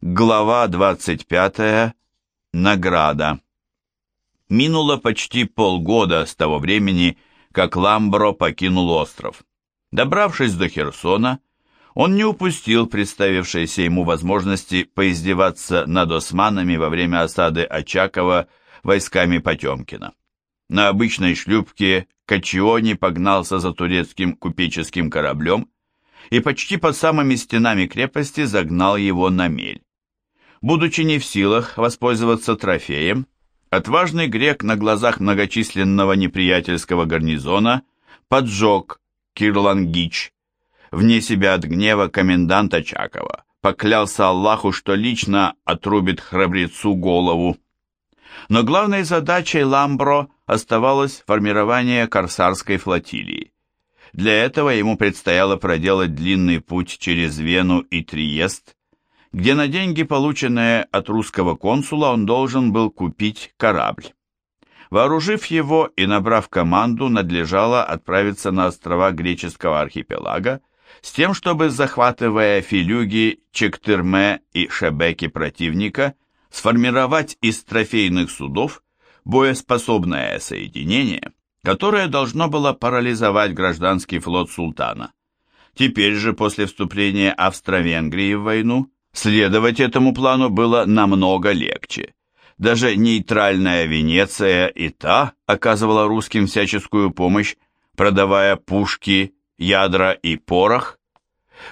Глава 25. Награда. Минуло почти полгода с того времени, как Ламбро покинул остров. Добравшись до Херсона, он не упустил представившейся ему возможности поиздеваться над османами во время осады Очакова войсками Потемкина. На обычной шлюпке Качиони погнался за турецким купеческим кораблем и почти под самыми стенами крепости загнал его на мель. Будучи не в силах воспользоваться трофеем, отважный грек на глазах многочисленного неприятельского гарнизона поджег Кирлангич. Вне себя от гнева коменданта Чакова поклялся Аллаху, что лично отрубит храбрецу голову. Но главной задачей Ламбро оставалось формирование корсарской флотилии. Для этого ему предстояло проделать длинный путь через Вену и Триест, где на деньги, полученные от русского консула, он должен был купить корабль. Вооружив его и набрав команду, надлежало отправиться на острова греческого архипелага с тем, чтобы, захватывая филюги, Чектырме и Шебеки противника, сформировать из трофейных судов боеспособное соединение, которое должно было парализовать гражданский флот султана. Теперь же, после вступления Австро-Венгрии в войну, Следовать этому плану было намного легче. Даже нейтральная Венеция и та оказывала русским всяческую помощь, продавая пушки, ядра и порох.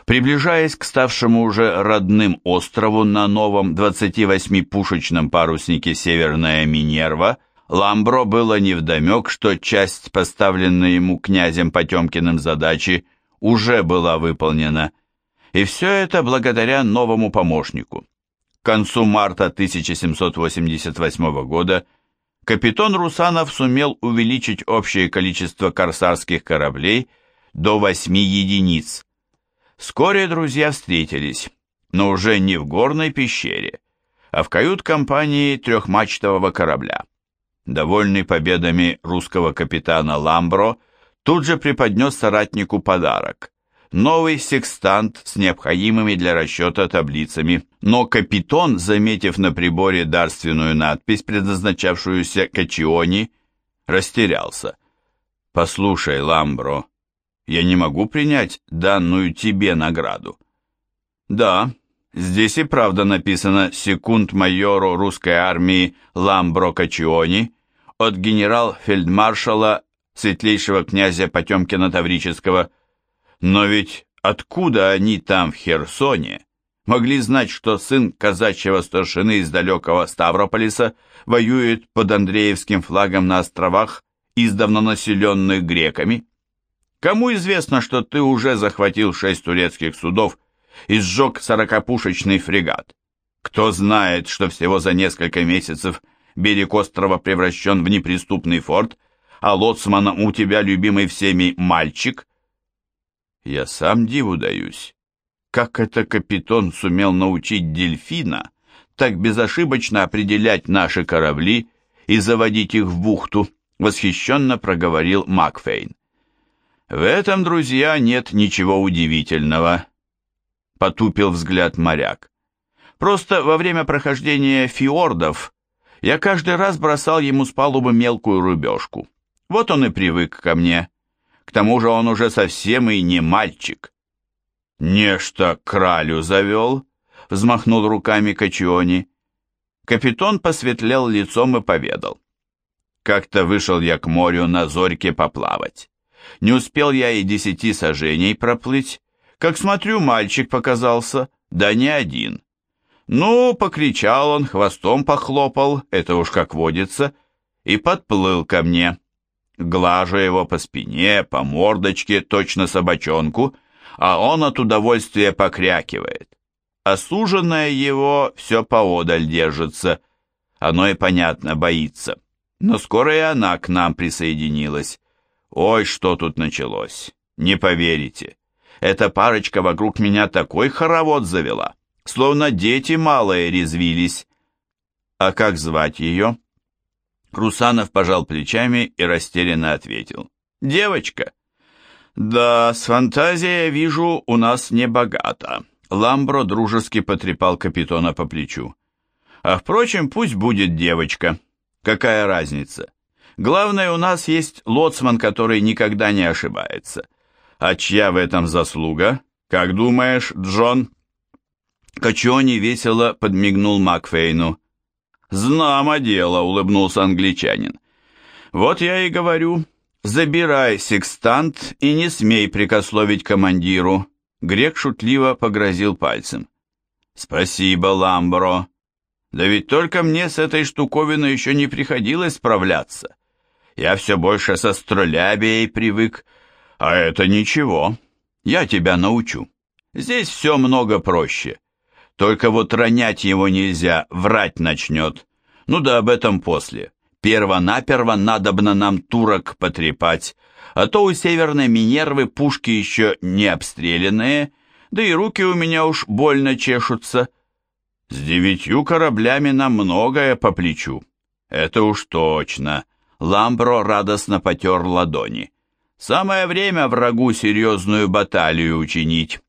Приближаясь к ставшему уже родным острову на новом 28-пушечном паруснике «Северная Минерва», Ламбро было невдомек, что часть поставленной ему князем Потемкиным задачи уже была выполнена – и все это благодаря новому помощнику. К концу марта 1788 года капитан Русанов сумел увеличить общее количество корсарских кораблей до 8 единиц. Вскоре друзья встретились, но уже не в горной пещере, а в кают-компании трехмачтового корабля. Довольный победами русского капитана Ламбро тут же преподнес соратнику подарок – новый секстант с необходимыми для расчета таблицами, но Капитон, заметив на приборе дарственную надпись, предназначавшуюся Качиони, растерялся. «Послушай, Ламбро, я не могу принять данную тебе награду». «Да, здесь и правда написано «секунд-майору русской армии Ламбро Качиони» от генерал-фельдмаршала светлейшего князя Потемкина Таврического но ведь откуда они там, в Херсоне, могли знать, что сын казачьего старшины из далекого Ставрополиса воюет под Андреевским флагом на островах, издавна населенных греками? Кому известно, что ты уже захватил шесть турецких судов и сжег сорокопушечный фрегат? Кто знает, что всего за несколько месяцев берег острова превращен в неприступный форт, а лоцманом у тебя любимый всеми мальчик – я сам диву даюсь. Как это капитан сумел научить дельфина так безошибочно определять наши корабли и заводить их в бухту, восхищенно проговорил Макфейн. В этом, друзья, нет ничего удивительного, потупил взгляд моряк. Просто во время прохождения фиордов я каждый раз бросал ему с палубы мелкую рыбешку. Вот он и привык ко мне. К тому же он уже совсем и не мальчик. «Нечто кралю завел», — взмахнул руками Качиони. Капитан посветлел лицом и поведал. «Как-то вышел я к морю на зорьке поплавать. Не успел я и десяти сажений проплыть, как смотрю, мальчик показался, да не один. Ну, покричал он, хвостом похлопал, это уж как водится, и подплыл ко мне. Глажу его по спине, по мордочке, точно собачонку, а он от удовольствия покрякивает. Осуженное его все поодаль держится. Оно и понятно, боится. Но скоро и она к нам присоединилась. Ой, что тут началось, не поверите. Эта парочка вокруг меня такой хоровод завела, словно дети малые резвились. А как звать ее? Русанов пожал плечами и растерянно ответил. «Девочка». «Да, с фантазией, вижу, у нас не богато. Ламбро дружески потрепал капитона по плечу. А впрочем, пусть будет девочка. Какая разница? Главное, у нас есть лоцман, который никогда не ошибается. А чья в этом заслуга? Как думаешь, Джон? Качони весело подмигнул Макфейну. «Знамо дело», — улыбнулся англичанин. «Вот я и говорю, забирай секстант и не смей прикословить командиру». Грек шутливо погрозил пальцем. «Спасибо, Ламбро. Да ведь только мне с этой штуковиной еще не приходилось справляться. Я все больше со стролябией привык, а это ничего. Я тебя научу. Здесь все много проще. Только вот ронять его нельзя, врать начнет. Ну да об этом после. Перво-наперво надобно нам турок потрепать, а то у северной Минервы пушки еще не обстрелянные, да и руки у меня уж больно чешутся. С девятью кораблями нам многое по плечу. Это уж точно. Ламбро радостно потер ладони. Самое время врагу серьезную баталию учинить.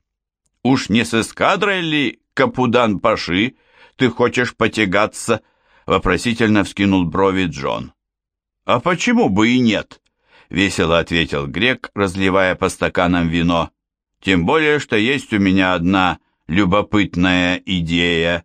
Уж не с эскадрой ли Капудан-Паши, ты хочешь потягаться?» Вопросительно вскинул брови Джон. «А почему бы и нет?» Весело ответил грек, разливая по стаканам вино. «Тем более, что есть у меня одна любопытная идея».